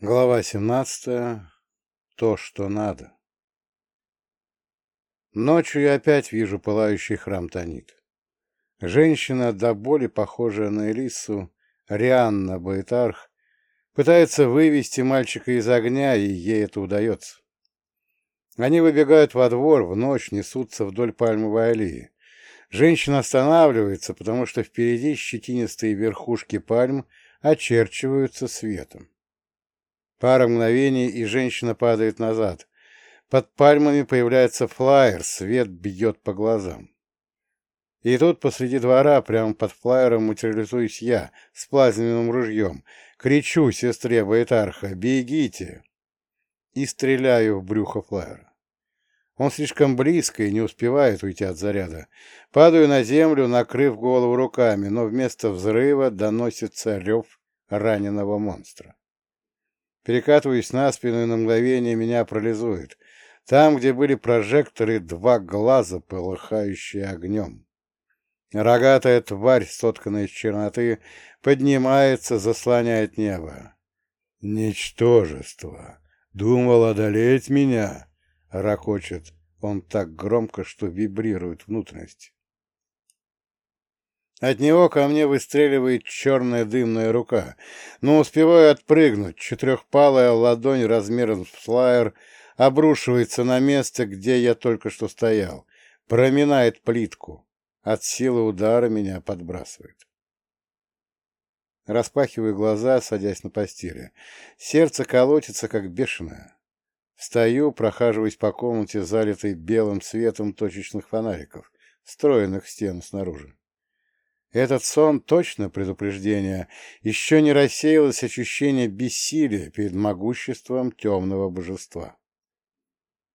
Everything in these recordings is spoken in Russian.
Глава 17. То, что надо. Ночью я опять вижу пылающий храм Танит. Женщина, до боли похожая на Элису, Рианна Баэтарх, пытается вывести мальчика из огня, и ей это удается. Они выбегают во двор, в ночь несутся вдоль пальмовой аллеи. Женщина останавливается, потому что впереди щетинистые верхушки пальм очерчиваются светом. Пара мгновений, и женщина падает назад. Под пальмами появляется флайер, свет бьет по глазам. И тут посреди двора, прямо под флайером, материализуюсь я с плазменным ружьем. Кричу сестре Байтарха «Бегите!» и стреляю в брюхо флайера. Он слишком близко и не успевает уйти от заряда. Падаю на землю, накрыв голову руками, но вместо взрыва доносится рев раненого монстра. Перекатываюсь на спину, и на мгновение меня парализует. Там, где были прожекторы, два глаза, полыхающие огнем. Рогатая тварь, сотканная из черноты, поднимается, заслоняет небо. «Ничтожество! Думал одолеть меня!» — ракочет он так громко, что вибрирует внутренность. От него ко мне выстреливает черная дымная рука, но успеваю отпрыгнуть. Четырехпалая ладонь размером с флайер обрушивается на место, где я только что стоял, проминает плитку. От силы удара меня подбрасывает. Распахиваю глаза, садясь на постели. Сердце колотится, как бешеное. Встаю, прохаживаясь по комнате, залитой белым светом точечных фонариков, встроенных в стену снаружи. Этот сон точно предупреждение. Еще не рассеялось ощущение бессилия перед могуществом темного божества.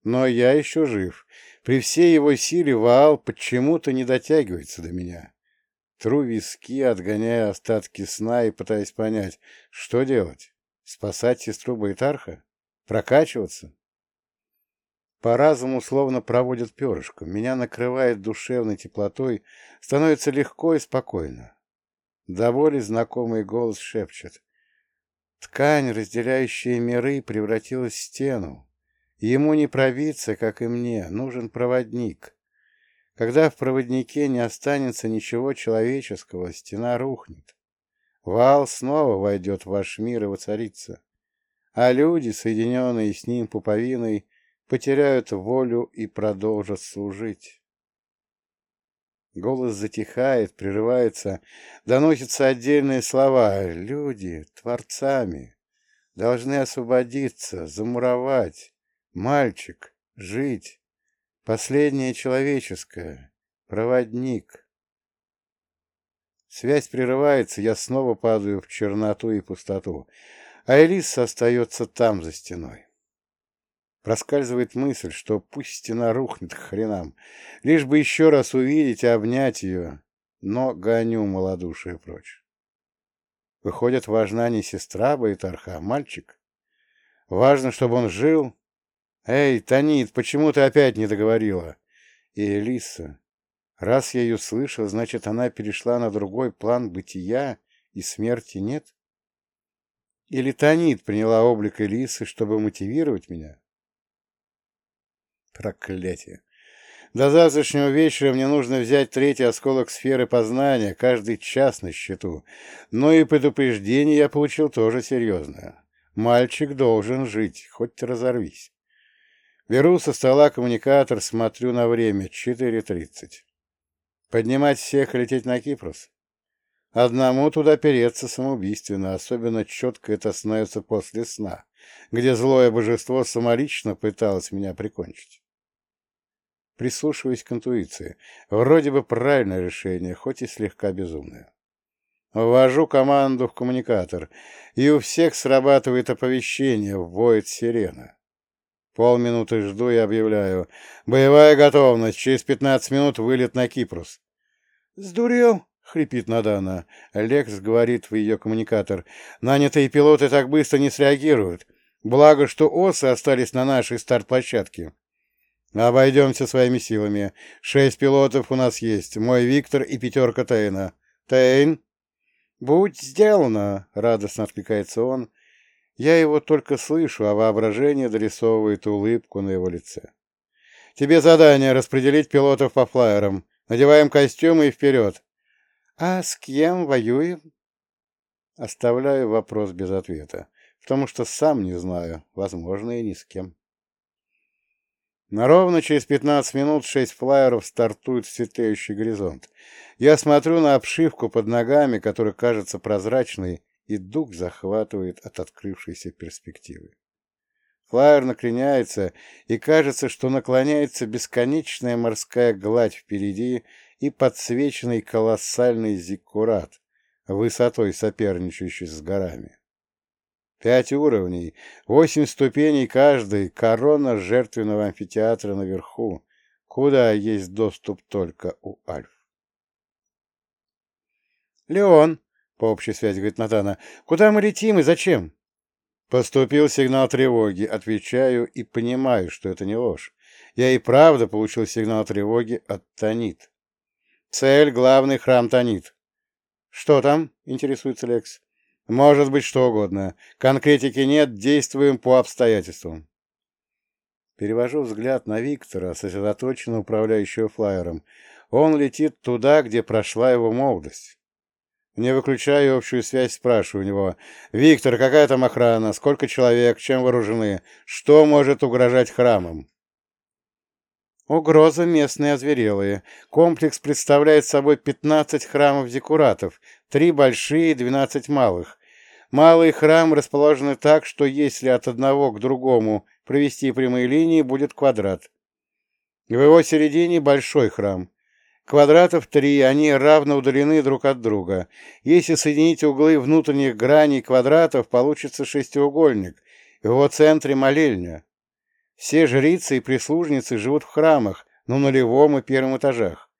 Но я еще жив. При всей его силе Ваал почему-то не дотягивается до меня. Тру виски, отгоняя остатки сна и пытаясь понять, что делать. Спасать сестру Байтарха? Прокачиваться? По разуму словно проводят перышком. Меня накрывает душевной теплотой, становится легко и спокойно. До знакомый голос шепчет. Ткань, разделяющая миры, превратилась в стену. Ему не пробиться, как и мне, нужен проводник. Когда в проводнике не останется ничего человеческого, стена рухнет. Вал снова войдет в ваш мир и воцарится. А люди, соединенные с ним пуповиной, потеряют волю и продолжат служить. Голос затихает, прерывается, доносятся отдельные слова. Люди, творцами, должны освободиться, замуровать. Мальчик, жить. Последнее человеческое. Проводник. Связь прерывается, я снова падаю в черноту и пустоту, а Элиса остается там, за стеной. Проскальзывает мысль, что пусть стена рухнет к хренам, лишь бы еще раз увидеть и обнять ее, но гоню малодушие прочь. Выходит, важна не сестра Байтарха, а мальчик. Важно, чтобы он жил. Эй, Танит, почему ты опять не договорила? И Элиса. Раз я ее слышал, значит, она перешла на другой план бытия, и смерти нет? Или Танит приняла облик Элисы, чтобы мотивировать меня? Проклятие. До завтрашнего вечера мне нужно взять третий осколок сферы познания, каждый час на счету. Но и предупреждение я получил тоже серьезное. Мальчик должен жить, хоть разорвись. Беру со стола коммуникатор, смотрю на время. 4.30. Поднимать всех и лететь на Кипрус? Одному туда переться самоубийственно, особенно четко это становится после сна, где злое божество самолично пыталось меня прикончить прислушиваясь к интуиции. Вроде бы правильное решение, хоть и слегка безумное. Ввожу команду в коммуникатор, и у всех срабатывает оповещение, воет сирена. Полминуты жду и объявляю. Боевая готовность, через пятнадцать минут вылет на Кипрус. «Сдурел?» — хрипит Надана. Лекс говорит в ее коммуникатор. «Нанятые пилоты так быстро не среагируют. Благо, что осы остались на нашей старт-площадке. Обойдемся своими силами. Шесть пилотов у нас есть. Мой Виктор и пятерка Тейна. Тейн? Будь сделано, радостно откликается он. Я его только слышу, а воображение дорисовывает улыбку на его лице. Тебе задание распределить пилотов по флайерам. Надеваем костюмы и вперед. А с кем воюем? Оставляю вопрос без ответа, потому что сам не знаю, возможно, и ни с кем. На ровно через 15 минут шесть флайеров стартуют в светлеющий горизонт. Я смотрю на обшивку под ногами, которая кажется прозрачной, и дух захватывает от открывшейся перспективы. Флайер накреняется, и кажется, что наклоняется бесконечная морская гладь впереди и подсвеченный колоссальный зиккурат, высотой соперничающий с горами. Пять уровней, восемь ступеней каждый, корона жертвенного амфитеатра наверху, куда есть доступ только у Альф. «Леон!» — по общей связи говорит Натана. «Куда мы летим и зачем?» Поступил сигнал тревоги. Отвечаю и понимаю, что это не ложь. Я и правда получил сигнал тревоги от Танит. Цель — главный храм Танит. «Что там?» — интересуется Лекс. «Может быть, что угодно. Конкретики нет, действуем по обстоятельствам». Перевожу взгляд на Виктора, сосредоточенно управляющего флайером. Он летит туда, где прошла его молодость. Не выключая общую связь, спрашиваю у него. «Виктор, какая там охрана? Сколько человек? Чем вооружены? Что может угрожать храмам?» Угроза местные озверелые. Комплекс представляет собой 15 храмов-декуратов, три большие 12 малых. Малый храм расположены так, что если от одного к другому провести прямые линии, будет квадрат. В его середине большой храм. Квадратов три, они равно удалены друг от друга. Если соединить углы внутренних граней квадратов, получится шестиугольник. В его центре молельня. Все жрицы и прислужницы живут в храмах, на нулевом и первом этажах.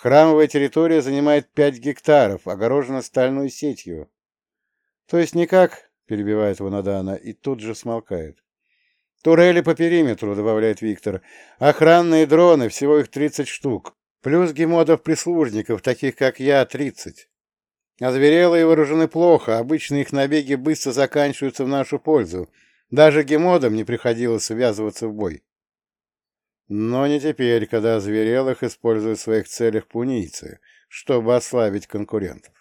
Храмовая территория занимает пять гектаров, огорожена стальной сетью. То есть никак, перебивает его Надана, и тут же смолкает. Турели по периметру, добавляет Виктор. Охранные дроны, всего их 30 штук. Плюс гемодов-прислужников, таких как я, 30. Озверелые вооружены плохо, обычно их набеги быстро заканчиваются в нашу пользу. Даже гемодам не приходилось связываться в бой. Но не теперь, когда озверелых используют в своих целях пунийцы, чтобы ослабить конкурентов.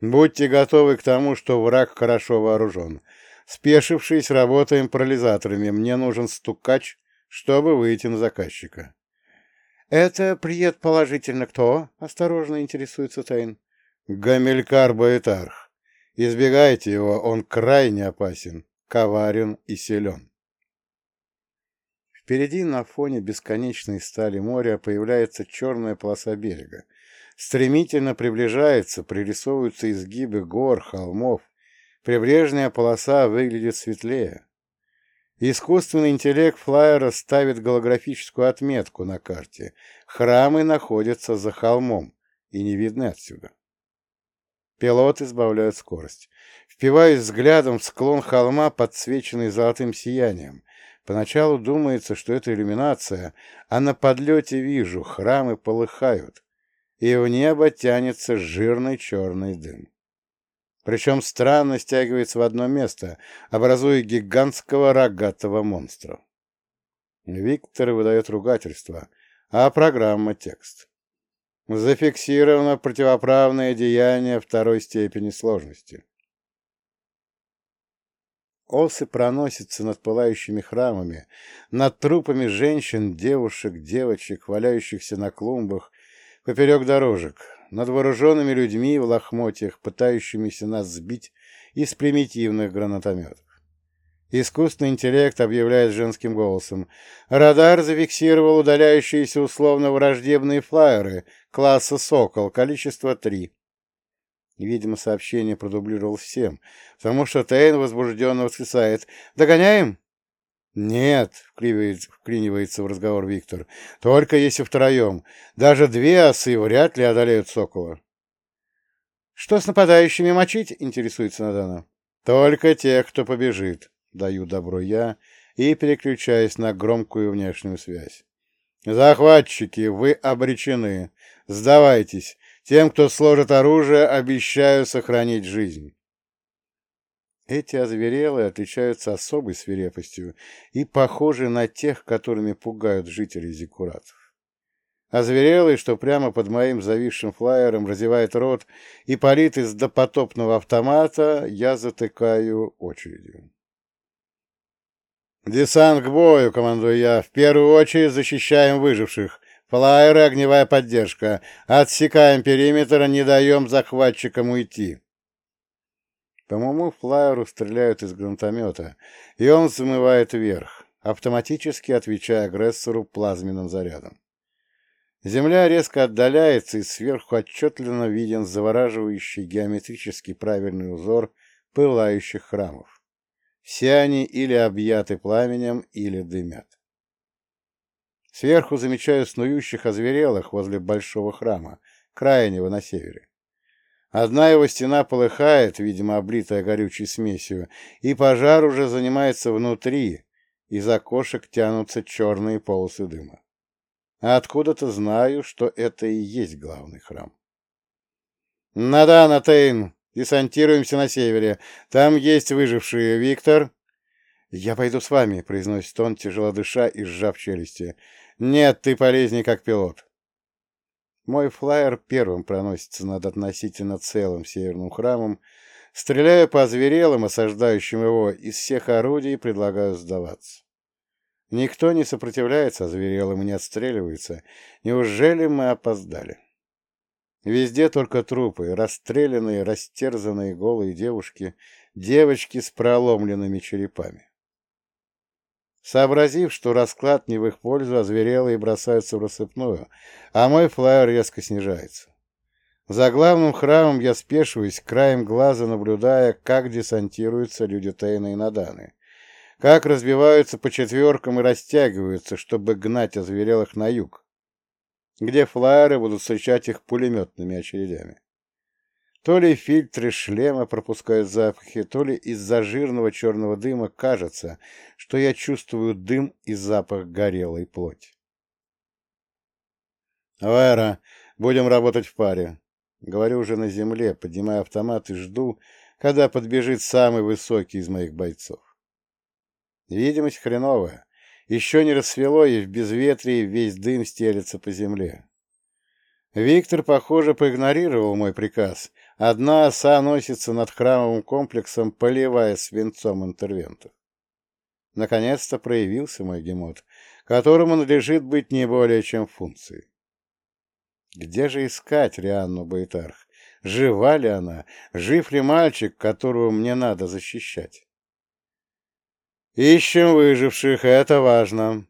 Будьте готовы к тому, что враг хорошо вооружен. Спешившись, работаем парализаторами. Мне нужен стукач, чтобы выйти на заказчика. — Это предположительно кто? — осторожно интересуется Тейн. — Гамилькар Баэтарх. Избегайте его, он крайне опасен коварен и силен. Впереди на фоне бесконечной стали моря появляется черная полоса берега. Стремительно приближается, пририсовываются изгибы гор, холмов. Прибрежная полоса выглядит светлее. Искусственный интеллект флайера ставит голографическую отметку на карте. Храмы находятся за холмом и не видны отсюда. Пилот избавляет скорость. Впиваюсь взглядом в склон холма, подсвеченный золотым сиянием. Поначалу думается, что это иллюминация, а на подлете вижу, храмы полыхают, и в небо тянется жирный черный дым. Причем странно стягивается в одно место, образуя гигантского рогатого монстра. Виктор выдает ругательство, а программа — текст. Зафиксировано противоправное деяние второй степени сложности. Осы проносятся над пылающими храмами, над трупами женщин, девушек, девочек, валяющихся на клумбах, поперек дорожек, над вооруженными людьми в лохмотьях, пытающимися нас сбить из примитивных гранатометов. Искусственный интеллект объявляет женским голосом. Радар зафиксировал удаляющиеся условно враждебные флайеры класса «Сокол», количество три. Видимо, сообщение продублировал всем, потому что Тейн возбужденно восклицает. «Догоняем?» «Нет», — вклинивается в разговор Виктор, — «только если втроем. Даже две осы вряд ли одолеют Сокола». «Что с нападающими мочить?» — интересуется Надана. «Только тех, кто побежит», — даю добро я и переключаюсь на громкую внешнюю связь. «Захватчики, вы обречены. Сдавайтесь. Тем, кто сложит оружие, обещаю сохранить жизнь. Эти озверелые отличаются особой свирепостью и похожи на тех, которыми пугают жителей зиккуратов. Озверелый, что прямо под моим зависшим флайером разевает рот и палит из допотопного автомата, я затыкаю очередью. «Десант к бою!» — командую я. «В первую очередь защищаем выживших. Флайеры, огневая поддержка. Отсекаем периметр, не даем захватчикам уйти». По моему флайеру стреляют из гранатомета, и он взмывает вверх, автоматически отвечая агрессору плазменным зарядом. Земля резко отдаляется, и сверху отчетливо виден завораживающий геометрически правильный узор пылающих храмов. Все они или объяты пламенем, или дымят. Сверху замечаю снующих озверелых возле большого храма, крайнего на севере. Одна его стена полыхает, видимо, облитая горючей смесью, и пожар уже занимается внутри, из окошек тянутся черные полосы дыма. А откуда-то знаю, что это и есть главный храм. «Надана, Тейн! Десантируемся на севере. Там есть выжившие. Виктор?» «Я пойду с вами», — произносит он, тяжело дыша и сжав челюсти. «Нет, ты полезней как пилот». Мой флайер первым проносится над относительно целым северным храмом, стреляя по озверелым, осаждающим его, из всех орудий предлагаю сдаваться. Никто не сопротивляется озверелым и не отстреливается. Неужели мы опоздали? Везде только трупы, расстрелянные, растерзанные голые девушки, девочки с проломленными черепами. Сообразив, что расклад не в их пользу, озверелые бросаются в рассыпную, а мой флайер резко снижается. За главным храмом я спешиваюсь, краем глаза наблюдая, как десантируются люди Тейна и Наданы как разбиваются по четверкам и растягиваются, чтобы гнать озверелых на юг, где флайеры будут встречать их пулеметными очередями. То ли фильтры шлема пропускают запахи, то ли из-за жирного черного дыма кажется, что я чувствую дым и запах горелой плоти. «Вера, будем работать в паре», — говорю уже на земле, поднимая автомат и жду, когда подбежит самый высокий из моих бойцов. Видимость хреновая. Еще не рассвело, и в безветрии весь дым стелется по земле. Виктор, похоже, проигнорировал мой приказ. Одна оса носится над храмовым комплексом, поливая свинцом интервентов. Наконец-то проявился мой гемот, которому надлежит быть не более чем функцией. Где же искать Рианну Байтарх? Жива ли она? Жив ли мальчик, которого мне надо защищать? «Ищем выживших, это важно».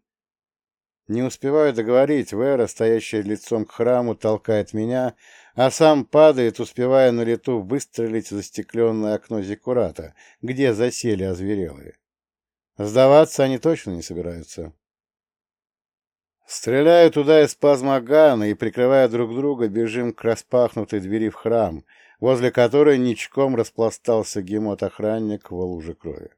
Не успеваю договорить, Вера, стоящая лицом к храму, толкает меня, а сам падает, успевая на лету выстрелить в застекленное окно Зиккурата, где засели озверелые. Сдаваться они точно не собираются. Стреляю туда из плазмогана и, прикрывая друг друга, бежим к распахнутой двери в храм, возле которой ничком распластался гемот-охранник в луже крови.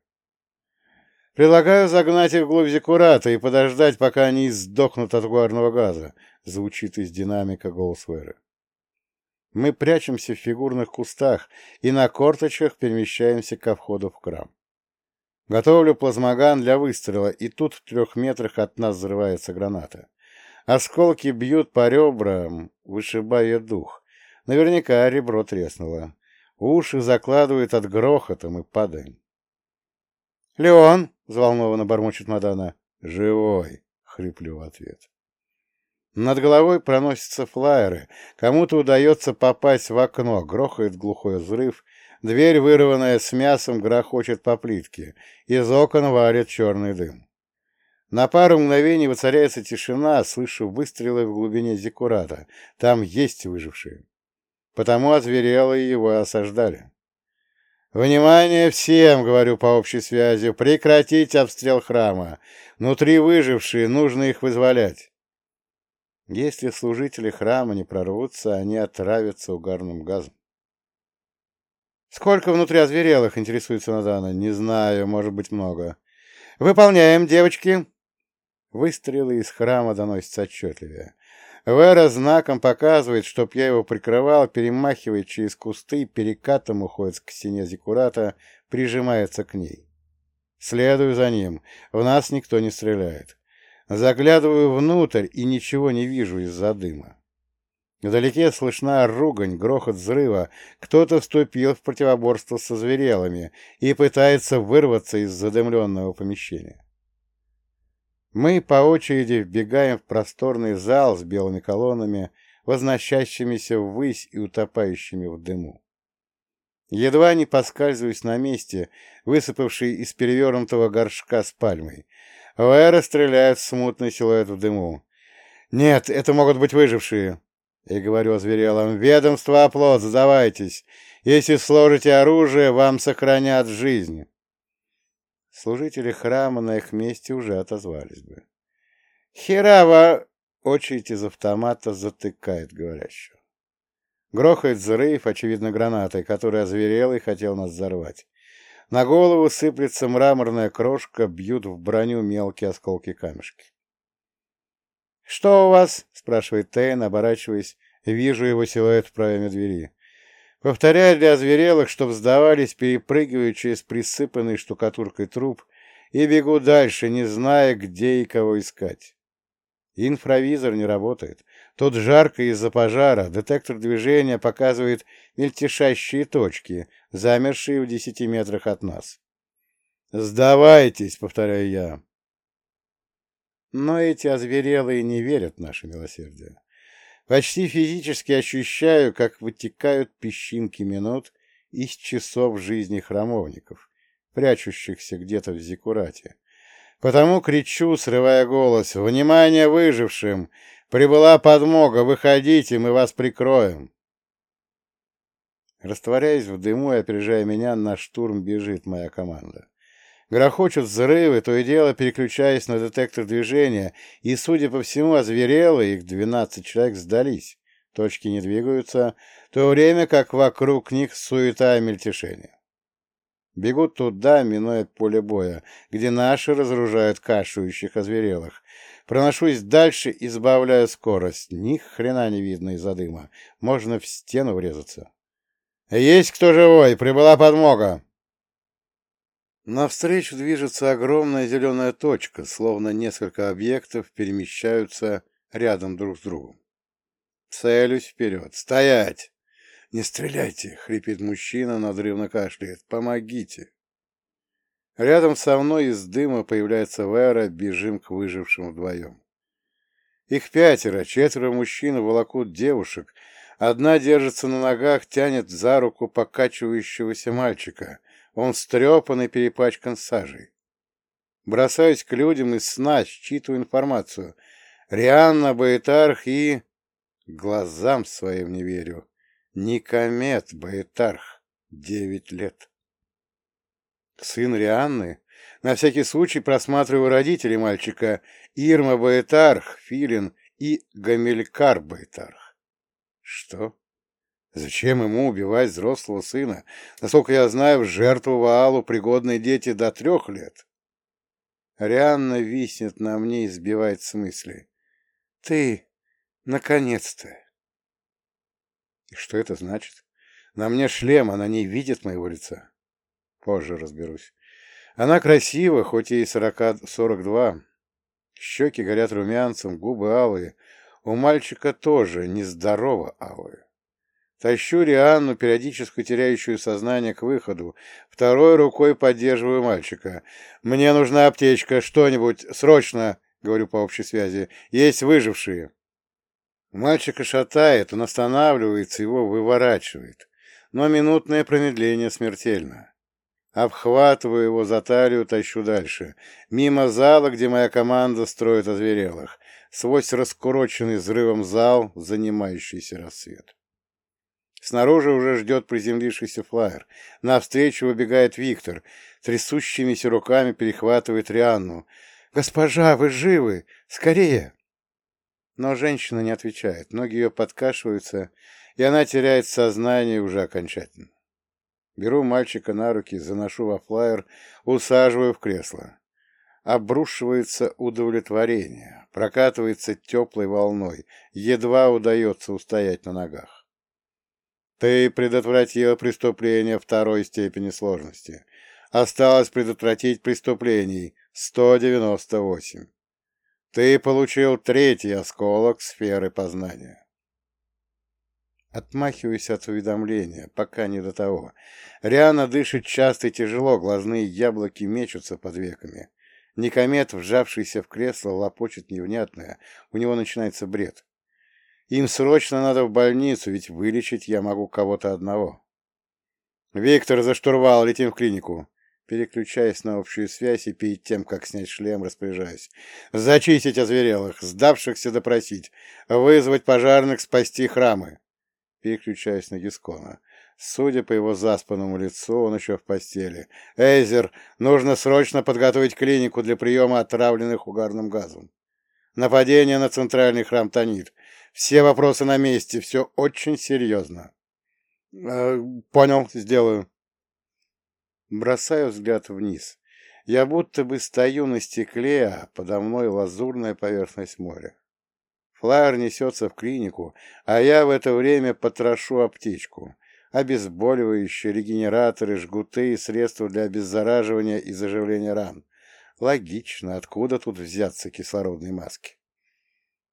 «Предлагаю загнать их вглубь Зиккурата и подождать, пока они сдохнут от угарного газа», — звучит из динамика голос Веры. Мы прячемся в фигурных кустах и на корточках перемещаемся ко входу в храм. Готовлю плазмоган для выстрела, и тут в трех метрах от нас взрывается граната. Осколки бьют по ребрам, вышибая дух. Наверняка ребро треснуло. Уши закладывают от грохота, мы падаем. «Леон!» — взволнованно бормочет Мадана. «Живой!» — хриплю в ответ. Над головой проносятся флайеры. Кому-то удается попасть в окно. Грохает глухой взрыв. Дверь, вырванная с мясом, грохочет по плитке. Из окон варит черный дым. На пару мгновений воцаряется тишина, слышу выстрелы в глубине зиккурата. Там есть выжившие. Потому озверелые его осаждали. «Внимание всем!» — говорю по общей связи. «Прекратить обстрел храма. Внутри выжившие, нужно их вызволять». Если служители храма не прорвутся, они отравятся угарным газом. «Сколько внутри озверелых?» — интересуется Надана. «Не знаю, может быть, много». «Выполняем, девочки!» Выстрелы из храма доносятся отчетливее. Вера знаком показывает, чтоб я его прикрывал, перемахивает через кусты, перекатом уходит к стене зиккурата, прижимается к ней. Следую за ним. В нас никто не стреляет. Заглядываю внутрь и ничего не вижу из-за дыма. Вдалеке слышна ругань, грохот взрыва. Кто-то вступил в противоборство со зверелами и пытается вырваться из задымленного помещения. Мы по очереди вбегаем в просторный зал с белыми колоннами, возносящимися ввысь и утопающими в дыму. Едва не поскальзываюсь на месте, высыпавший из перевернутого горшка с пальмой. Вэра стреляет в смутный силуэт в дыму. «Нет, это могут быть выжившие!» И говорю озверелым, «Ведомство оплот, сдавайтесь! Если сложите оружие, вам сохранят жизнь!» Служители храма на их месте уже отозвались бы. «Херава!» — очередь из автомата затыкает говорящего. Грохает взрыв, очевидно, гранатой, которая озверела и хотел нас взорвать. На голову сыплется мраморная крошка, бьют в броню мелкие осколки камешки. «Что у вас?» — спрашивает Тейн, оборачиваясь. Вижу его силуэт в проеме двери. Повторяю для озверелых, чтоб сдавались, перепрыгиваю через присыпанный штукатуркой труп и бегу дальше, не зная, где и кого искать. Инфравизор не работает. Тут жарко из-за пожара, детектор движения показывает мельтешащие точки, замершие в десяти метрах от нас. «Сдавайтесь!» — повторяю я. Но эти озверелые не верят в наше милосердие. Почти физически ощущаю, как вытекают песчинки минут из часов жизни храмовников, прячущихся где-то в зикурате. Потому кричу, срывая голос, «Внимание выжившим! Прибыла подмога! Выходите, мы вас прикроем!» Растворяясь в дыму и опережая меня, на штурм бежит моя команда. Грохочут взрывы, то и дело переключаясь на детектор движения, и, судя по всему, озверелые, их двенадцать человек сдались. Точки не двигаются, в то время как вокруг них суета и мельтешение. Бегут туда, минуя поле боя, где наши разоружают кашующих озверелых. Проношусь дальше и сбавляю скорость. Ни хрена не видно из-за дыма. Можно в стену врезаться. «Есть кто живой? Прибыла подмога!» Навстречу движется огромная зеленая точка, словно несколько объектов перемещаются рядом друг с другом. Целюсь вперед. «Стоять!» «Не стреляйте!» — хрипит мужчина, надрывно кашляет. «Помогите!» Рядом со мной из дыма появляется Вера, бежим к выжившим вдвоем. Их пятеро, четверо мужчин волокут девушек. Одна держится на ногах, тянет за руку покачивающегося мальчика. Он стрепан и перепачкан сажей. Бросаюсь к людям из сна, считываю информацию. Рианна, Баэтарх и... Глазам своим не верю. Никомет Баэтарх. Девять лет. Сын Рианны? На всякий случай просматриваю родителей мальчика. Ирма Баэтарх, Филин и Гамилькар Баэтарх. Что? Зачем ему убивать взрослого сына? Насколько я знаю, в жертву Ваалу пригодные дети до трех лет. Рианна виснет на мне и сбивает с мысли. Ты, наконец-то. Что это значит? На мне шлем, она не видит моего лица. Позже разберусь. Она красива, хоть и сорока сорок два. Щеки горят румянцем, губы алые. У мальчика тоже нездорово алые. Тащу Рианну, периодически теряющую сознание, к выходу. Второй рукой поддерживаю мальчика. «Мне нужна аптечка, что-нибудь, срочно!» — говорю по общей связи. «Есть выжившие!» Мальчика шатает, он останавливается, его выворачивает. Но минутное промедление смертельно. Обхватываю его за талию, тащу дальше. Мимо зала, где моя команда строит озверелых. Свой раскуроченный взрывом зал, занимающийся рассвет. Снаружи уже ждет приземлившийся флайер. Навстречу выбегает Виктор. Трясущимися руками перехватывает Рианну. «Госпожа, вы живы! Скорее!» Но женщина не отвечает. Ноги ее подкашиваются, и она теряет сознание уже окончательно. Беру мальчика на руки, заношу во флайер, усаживаю в кресло. Обрушивается удовлетворение. прокатывается теплой волной, едва удается устоять на ногах. Ты предотвратил преступление второй степени сложности. Осталось предотвратить преступлений 198. Ты получил третий осколок сферы познания. Отмахиваюсь от уведомления, пока не до того. Риана дышит часто и тяжело, глазные яблоки мечутся под веками. Никомет, вжавшийся в кресло, лопочет невнятное. У него начинается бред. Им срочно надо в больницу, ведь вылечить я могу кого-то одного. «Виктор, за штурвал, летим в клинику!» Переключаясь на общую связь и перед тем, как снять шлем, распоряжаюсь. «Зачистить озверелых, сдавшихся допросить, вызвать пожарных, спасти храмы!» переключаясь на Гискона. Судя по его заспанному лицу, он еще в постели. «Эйзер, нужно срочно подготовить клинику для приема отравленных угарным газом. Нападение на центральный храм Танит. Все вопросы на месте, все очень серьезно». «Э, «Понял, сделаю». Бросаю взгляд вниз. Я будто бы стою на стекле, а подо мной лазурная поверхность моря. Флайер несется в клинику, а я в это время потрошу аптечку. Обезболивающие, регенераторы, жгуты и средства для обеззараживания и заживления ран. Логично, откуда тут взяться кислородные маски?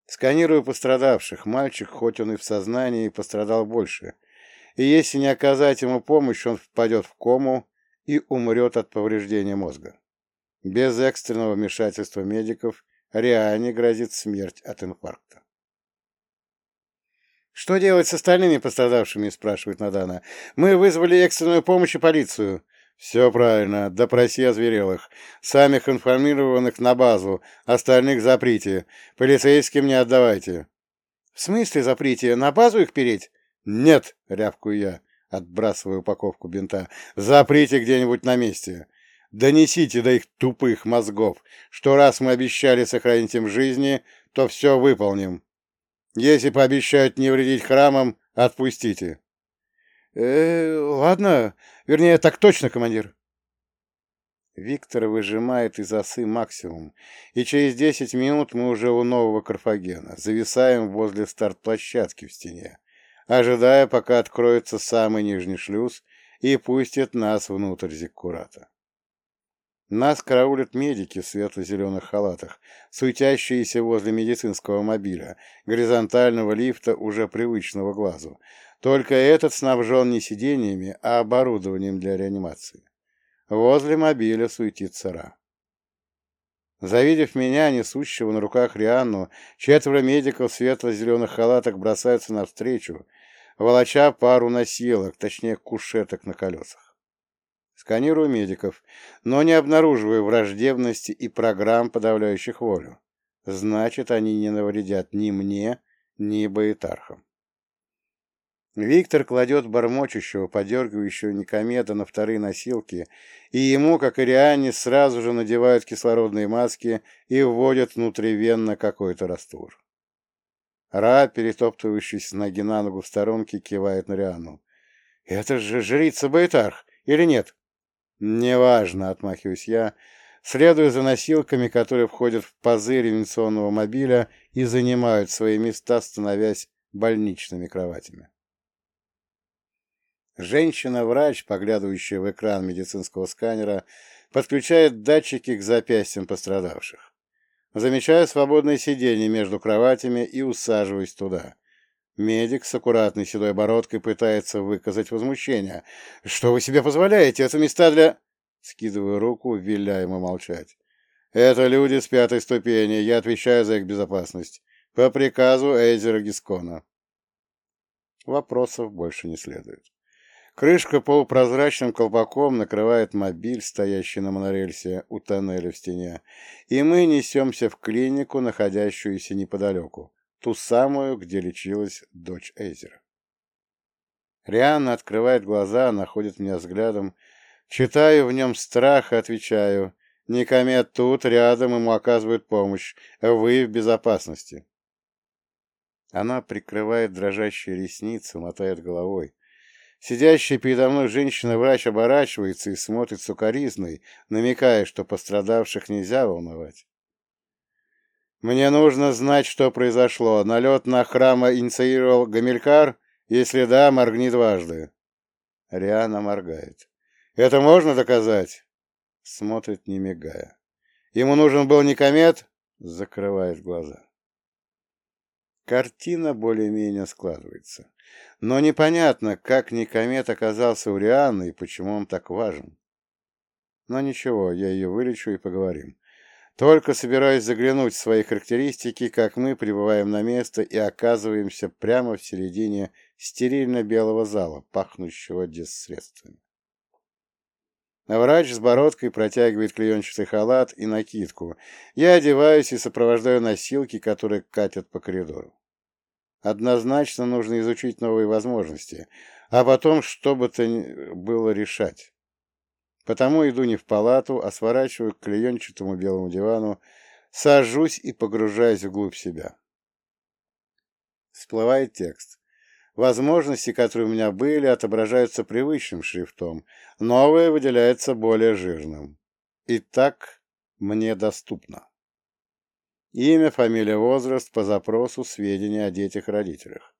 Сканирую пострадавших. Мальчик, хоть он и в сознании, пострадал больше. И если не оказать ему помощь, он впадет в кому и умрет от повреждения мозга. Без экстренного вмешательства медиков Риане грозит смерть от инфаркта. «Что делать с остальными пострадавшими?» – спрашивает Надана. «Мы вызвали экстренную помощь и полицию». «Все правильно. Допроси озверелых. Самих информированных на базу. Остальных заприте. Полицейским не отдавайте». «В смысле заприте? На базу их переть?» «Нет!» — рявкую я, отбрасывая упаковку бинта. «Заприте где-нибудь на месте. Донесите до их тупых мозгов, что раз мы обещали сохранить им жизни, то все выполним. Если пообещают не вредить храмам, отпустите. Э, ладно, вернее, так точно, командир. Виктор выжимает из осы максимум, и через десять минут мы уже у нового Карфагена, зависаем возле старт-площадки в стене, ожидая, пока откроется самый нижний шлюз и пустит нас внутрь Зиккурата. Нас караулят медики в светло-зеленых халатах, суетящиеся возле медицинского мобиля, горизонтального лифта уже привычного глазу. Только этот снабжен не сидениями, а оборудованием для реанимации. Возле мобиля суетится Ра. Завидев меня, несущего на руках Рианну, четверо медиков в светло-зеленых халатах бросаются навстречу, волоча пару носилок, точнее кушеток на колесах. Сканирую медиков, но не обнаруживаю враждебности и программ, подавляющих волю. Значит, они не навредят ни мне, ни боетархам. Виктор кладет бормочущего, подергивающего Никомеда на вторые носилки, и ему, как и Риане, сразу же надевают кислородные маски и вводят внутривенно какой-то раствор. Ра, перетоптывающийся с ноги на ногу в сторонке, кивает на Риану. «Это же жрица Байтарх, или нет?» «Неважно», — отмахиваюсь я, следуя за носилками, которые входят в пазы ревенционного мобиля и занимают свои места, становясь больничными кроватями. Женщина-врач, поглядывающая в экран медицинского сканера, подключает датчики к запястьям пострадавших. Замечаю свободное сиденье между кроватями и усаживаюсь туда. Медик с аккуратной седой бородкой пытается выказать возмущение. «Что вы себе позволяете? Это места для...» Скидываю руку, виляя ему молчать. «Это люди с пятой ступени. Я отвечаю за их безопасность. По приказу Эйзера Гискона». Вопросов больше не следует. Крышка полупрозрачным колпаком накрывает мобиль, стоящий на монорельсе у тоннеля в стене, и мы несемся в клинику, находящуюся неподалеку ту самую, где лечилась дочь Эйзера. Рианна открывает глаза, находит меня взглядом. Читаю в нем страх и отвечаю. Никомет тут, рядом, ему оказывают помощь. Вы в безопасности. Она прикрывает дрожащие ресницы, мотает головой. Сидящая передо мной женщина-врач оборачивается и смотрит сукоризной, намекая, что пострадавших нельзя волновать. Мне нужно знать, что произошло. Налет на храм инициировал Гамилькар? Если да, моргни дважды. Риана моргает. Это можно доказать? Смотрит, не мигая. Ему нужен был не комет? Закрывает глаза. Картина более-менее складывается. Но непонятно, как Никомет оказался у Рианы и почему он так важен. Но ничего, я ее вылечу и поговорим. Только собираюсь заглянуть в свои характеристики, как мы прибываем на место и оказываемся прямо в середине стерильно-белого зала, пахнущего диссредствами. Врач с бородкой протягивает клеенчатый халат и накидку. Я одеваюсь и сопровождаю носилки, которые катят по коридору. Однозначно нужно изучить новые возможности, а потом что бы то было решать. Потому иду не в палату, а сворачиваю к клеенчатому белому дивану, сажусь и погружаюсь вглубь себя. Всплывает текст. Возможности, которые у меня были, отображаются привычным шрифтом, новое выделяется более жирным. И так мне доступно. Имя, фамилия, возраст по запросу сведения о детях-родителях.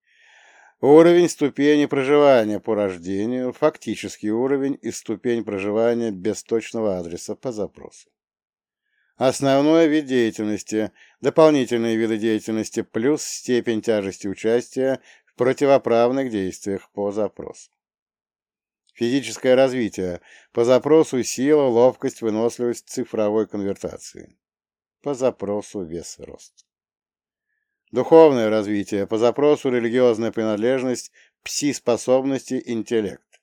Уровень ступени проживания по рождению, фактический уровень и ступень проживания без точного адреса по запросу. Основной вид деятельности, дополнительные виды деятельности плюс степень тяжести участия в противоправных действиях по запросу. Физическое развитие. По запросу сила, ловкость, выносливость цифровой конвертации. По запросу вес рост. Духовное развитие. По запросу религиозная принадлежность, пси-способности, интеллект.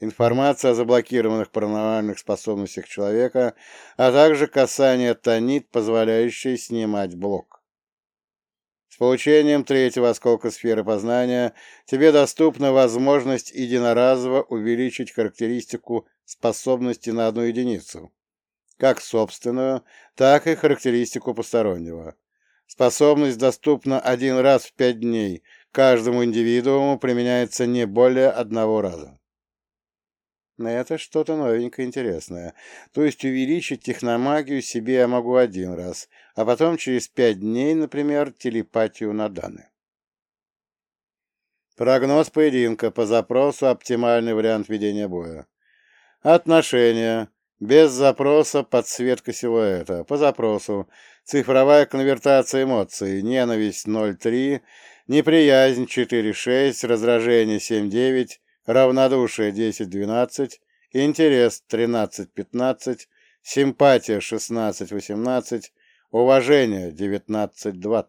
Информация о заблокированных паранормальных способностях человека, а также касание тонит, позволяющее снимать блок. С получением третьего осколка сферы познания тебе доступна возможность единоразово увеличить характеристику способности на одну единицу, как собственную, так и характеристику постороннего. Способность доступна один раз в пять дней, каждому индивидууму применяется не более одного раза. Это что-то новенькое интересное. То есть увеличить техномагию себе я могу один раз, а потом через пять дней, например, телепатию на Даны. Прогноз поединка по запросу оптимальный вариант ведения боя. Отношения. Без запроса подсветка силуэта. По запросу. Цифровая конвертация эмоций. Ненависть 0,3. Неприязнь 4,6. Раздражение 7,9 равнодушие 10-12, интерес 13-15, симпатия 16-18, уважение 19-20.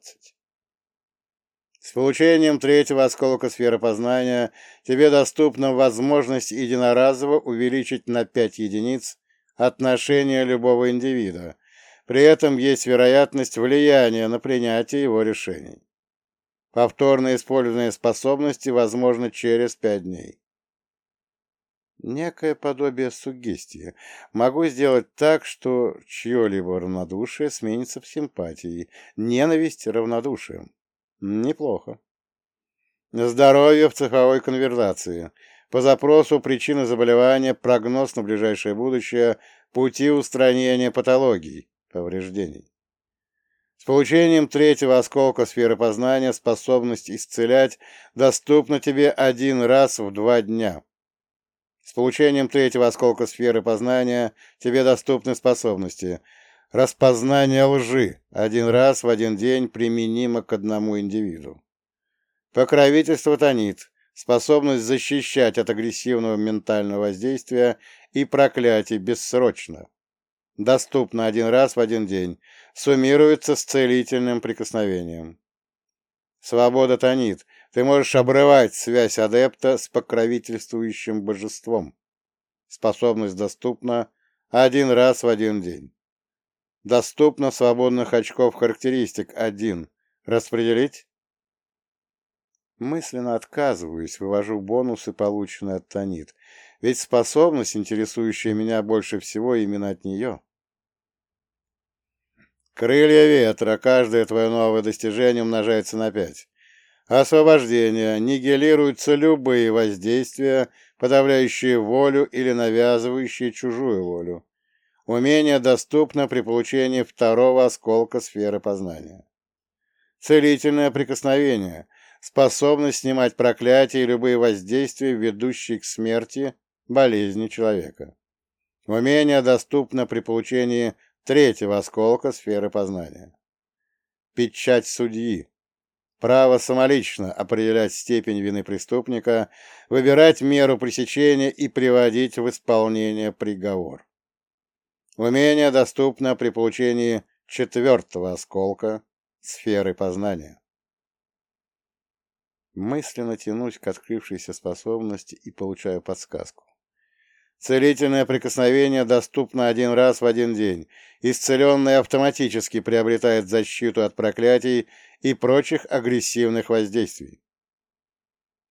С получением третьего осколка сферы познания тебе доступна возможность единоразово увеличить на 5 единиц отношение любого индивида. При этом есть вероятность влияния на принятие его решений. Повторное использование способности возможно через 5 дней. Некое подобие сугестии. Могу сделать так, что чье-либо равнодушие сменится в симпатии, ненависть равнодушием. Неплохо. Здоровье в цифровой конвертации. По запросу причины заболевания, прогноз на ближайшее будущее, пути устранения патологий, повреждений. С получением третьего осколка сферы познания способность исцелять доступна тебе один раз в два дня. С получением третьего осколка сферы познания тебе доступны способности. Распознание лжи один раз в один день применимо к одному индивиду. Покровительство тонит. Способность защищать от агрессивного ментального воздействия и проклятий бессрочно. Доступно один раз в один день. Суммируется с целительным прикосновением. Свобода тонит. Ты можешь обрывать связь адепта с покровительствующим божеством. Способность доступна один раз в один день. Доступно свободных очков характеристик один. Распределить? Мысленно отказываюсь, вывожу бонусы, полученные от Танит. Ведь способность, интересующая меня больше всего, именно от нее. Крылья ветра. Каждое твое новое достижение умножается на пять. Освобождение. Нигилируются любые воздействия, подавляющие волю или навязывающие чужую волю. Умение доступно при получении второго осколка сферы познания. Целительное прикосновение. Способность снимать проклятия и любые воздействия, ведущие к смерти, болезни человека. Умение доступно при получении третьего осколка сферы познания. Печать судьи. Право самолично определять степень вины преступника, выбирать меру пресечения и приводить в исполнение приговор. Умение доступно при получении четвертого осколка сферы познания. Мысленно тянусь к открывшейся способности и получаю подсказку. Целительное прикосновение доступно один раз в один день. Исцеленный автоматически приобретает защиту от проклятий и прочих агрессивных воздействий.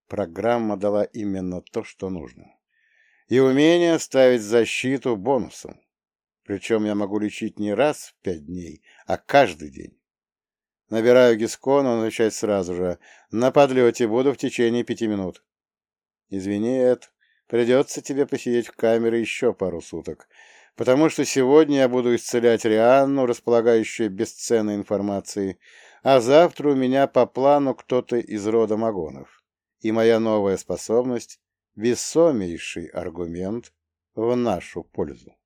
Программа дала именно то, что нужно. И умение ставить защиту бонусом. Причем я могу лечить не раз в пять дней, а каждый день. Набираю Гискон, он отвечает сразу же. На подлете буду в течение пяти минут. Извини, Эд, придется тебе посидеть в камере еще пару суток, потому что сегодня я буду исцелять Рианну, располагающую бесценной информацией, а завтра у меня по плану кто-то из рода Магонов. И моя новая способность — весомейший аргумент в нашу пользу.